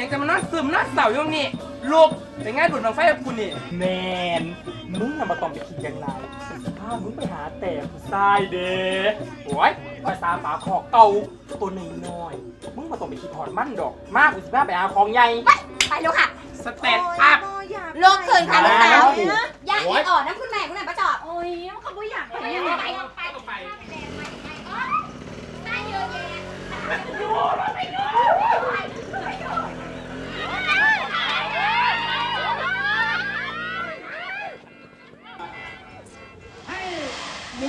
ยังจะมานอนซึมนอนเสาอยู่นี่ลูกเป็นไงบุญบังไฟกับคุณนี่แมนมึงน่ะมาต้องไปคิดอย่างไรเป็นสภาพมึงไปหาแต่ผู้ชายเด้โอ้ยภาษาฝาขอกเก่าตัวน้อยๆมึงมาต้องไปคิดถอดมันดอก มากกูสิพาไปหาของใหญ่ ไปลูกค่ะสแตนด์อัพ ลูกคืนค่ะลูกสาว แล้ว อย่าอีอ่อนน้ำคุณแม่คุณแม่ประจอบ โอ้ยมันเขาไม่อยากไป ไป อะ ไปไปไปได้เยอะแยะ ล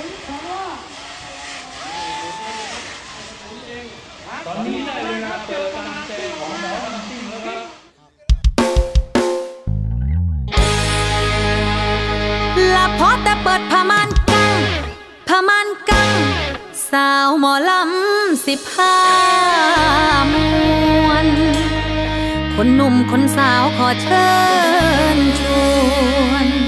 ะพอแต่เปิดผาม่านกังผาม่านกัง สาวหมอลำสิบห้ามวน คนหนุ่มคนสาวขอเชิญชวน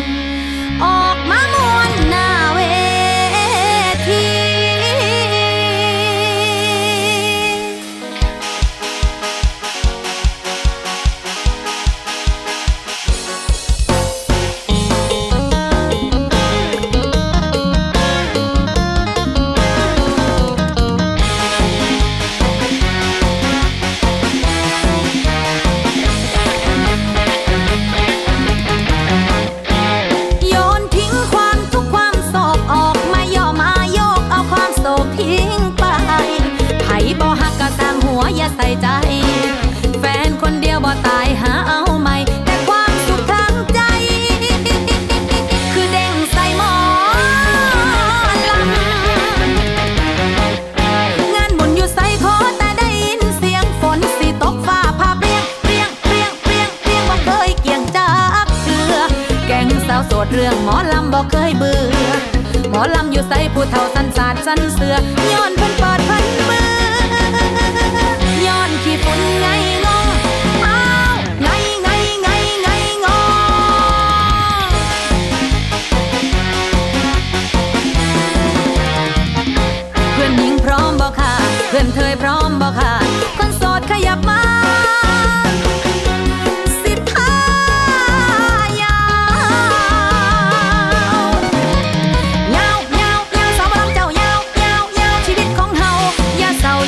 ใส่ใจ แฟนคนเดียวบ่ตายหาเอาใหม่ แต่ความสุขทางใจ คือเด้งใส่หมอลำงานบุญอยู่ใส่ขอแต่ได้ยินเสียงฝนสิตกฟ้าผ่าเปรียงเปรียงเปรียงเปรียงเปรียงบ่เคยเกี่ยงจากเถือ แก่งสาวโสดเรื่องหมอลำบ่เคยเบื่อหมอลำอยู่ใส่ผู้เฒ่าสันสาดสันเสือ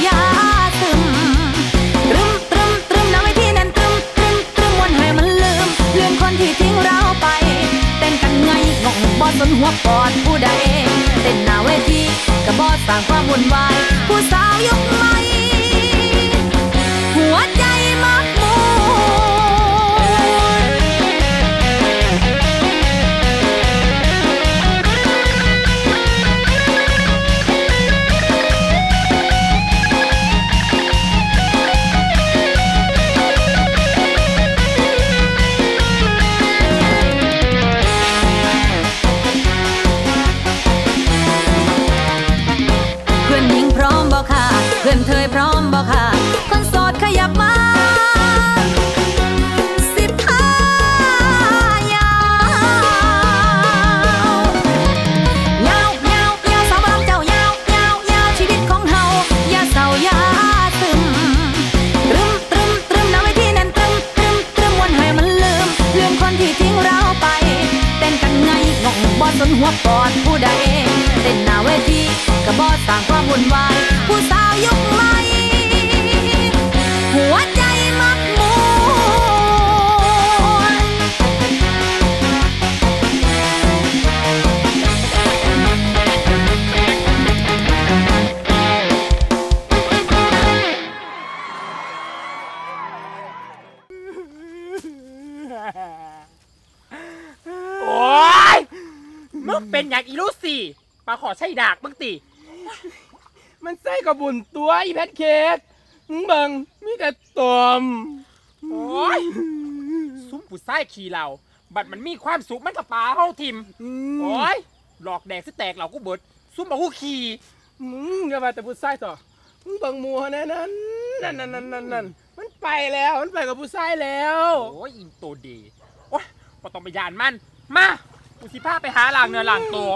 ย่าซึมตรึมตึมตรึมนะไว้ที่นั่นตึมตึมตึมวันให้มันลืมลืมคนที่ทิ้งเราไป เต้นกันไงงงบ่สนหัวปอดผู้ใด เต้นหน้าเวทีกระบอสร้างความวุ่นวาย ผู้สาวยกไม้หัวใจ เพื่อพร้อมบ่ค่ะ คนโสดขยับมาสิบห้ายาวยาวยาวยาวสาวเราเจ้ายาวยาวยาวชีวิตของเฮาอย่าเศร้าอย่าซึมตรึมตรึมตรึมนะไว้ที่นั่นตรึมตรึมตรึมวันให้มันลืมลืมคนที่ทิ้งเราไปเต้นกันไงงงบ่สนหัวปอดผู้ใด เต้นหน้าเวทีก็บ่สร้างความวุ่นวายผู้สาวยุคใหม่หัวใจมักมวนโอ้ยมึงเป็นอย่างอีลูซี่ ปลาขอใช่ดากมึงติมันใส่กับบุญตัวอีแพทเค้กมึงเบิ่งมีแต่ตอมโอ้ยซุ้มผู้ไส้ขี่เรา บัดมันมีความสุขมันกับปลาเฮาทิมอืโอ้มยหลอกแดกสิแตกเหล่ากูเบิด ซุ้มบอกกูขี่มึงอย่ามาแต่ผู้ชายต่อมึงเบิ่งหมัวแน่นั่นนั่นนั่นนั่นนั่นนั่นมันไปแล้วมันไปกับผู้ชายแล้วโอ้ยอินโตดีโอ้ยก็ต้องไปยานมันมากูสิพาไปหาหลางเนื้อหลางตัว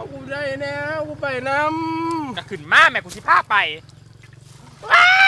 เอากูได้แน่กูไปน้ำก็ขึ้นมาแม่กูสิพาไปว้า